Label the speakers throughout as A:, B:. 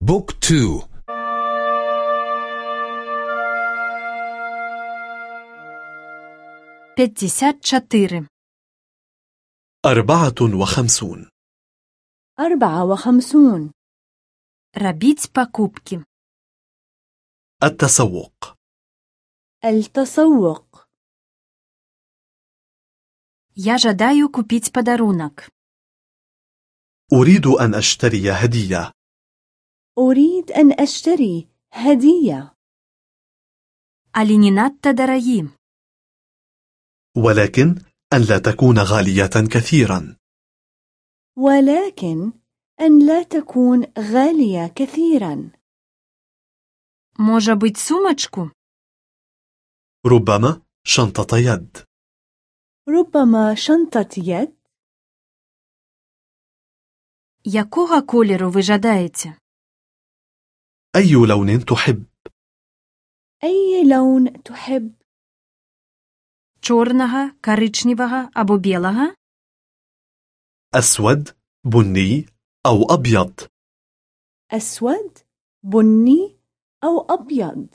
A: بوك تو
B: пятьдесят четыре
C: أربعة وخمسون
D: أربعة وخمسون
B: робить покупки
C: التسوق
D: التسوق
B: Я жадаю купить подарунок.
C: أريد أن أشتري هدية
D: أريد أن أشتري هدية
B: Але не надто дороги.
C: ولكن أن لا تكون غالية كثيرا
D: ولكن أن لا تكون غالية كثيرا
B: Може быть сумочку?
C: ربما شنطة يد
D: ربما شنطة يد
B: Якого кольору ви жадаєте?
C: أي لون تحب
D: أي لون تحب
B: Чорного, коричневого або білого?
C: أسود بني أو أبيض
D: أسود بني أو أبيض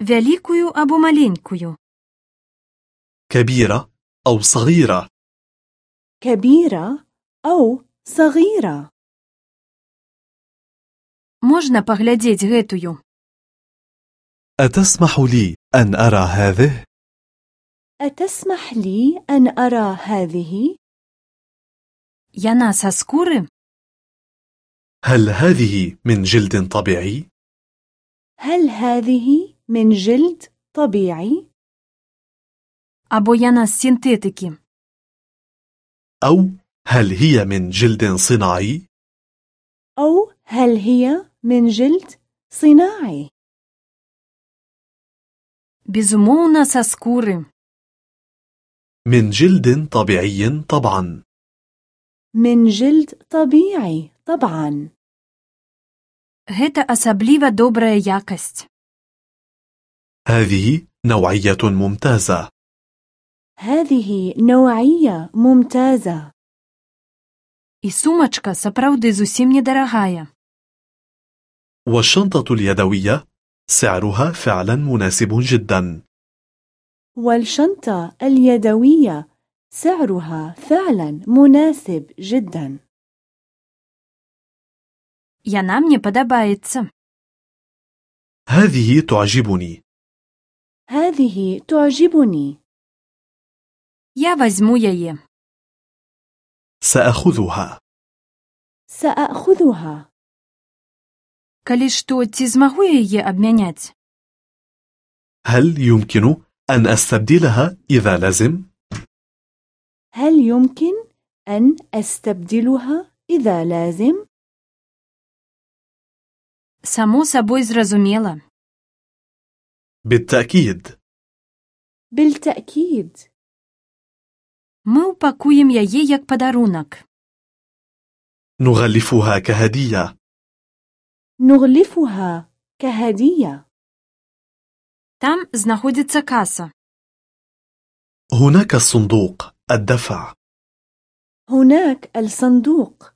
B: Великую або маленькую?
C: كبيرة أو صغيرة
D: كبيرة أو صغيرة
B: Можна паглядзець гэтую?
C: أتسمح لي أن أرى هذه؟
D: أتسمح لي أن أرى هذه؟
B: Яна са скуры?
C: هل هذه من جلد طبيعي؟
D: هل هذه من جلد طبيعي؟
B: Або яна з синтетики?
C: أو هل هي من جلد صناعي؟
D: أو هل هي من جلد صناعي؟
B: Безумоўна, са скуры.
C: من جلد طبيعي طبعا
D: من جلد طبيعي طبعا
B: Гэта асабліва добрая якасць.
C: هذه نوعية ممتازة
D: هذه نوعية ممتازة
B: І сумачка сапраўды зусім недарагая.
C: والشنطة اليدوية سعرها فعلا مناسب جدا
D: والشنطة اليدوية سعرها فعلا مناسب جدا
B: Яна мне падабаецца.
C: هذه تعجبني
D: هذه تعجبني
B: Я вазьму яе.
C: سأخذها
D: سأخذها
B: Калі што, ці змагу яе абмяняць?
C: هل يمكن أن أستبدلها إذا لازم؟
D: هل يمكن أن أستبدلها إذا لازم؟
B: Само сабой зразумела.
C: بالتأكيد
D: بالتأكيد
B: Мы ўпакуем яе як падарунак.
C: نغلفها كهدية
D: نغلفها كهدية
B: Там знаходзіцца каса.
C: هناك الصندوق الدفع
D: هناك الصندوق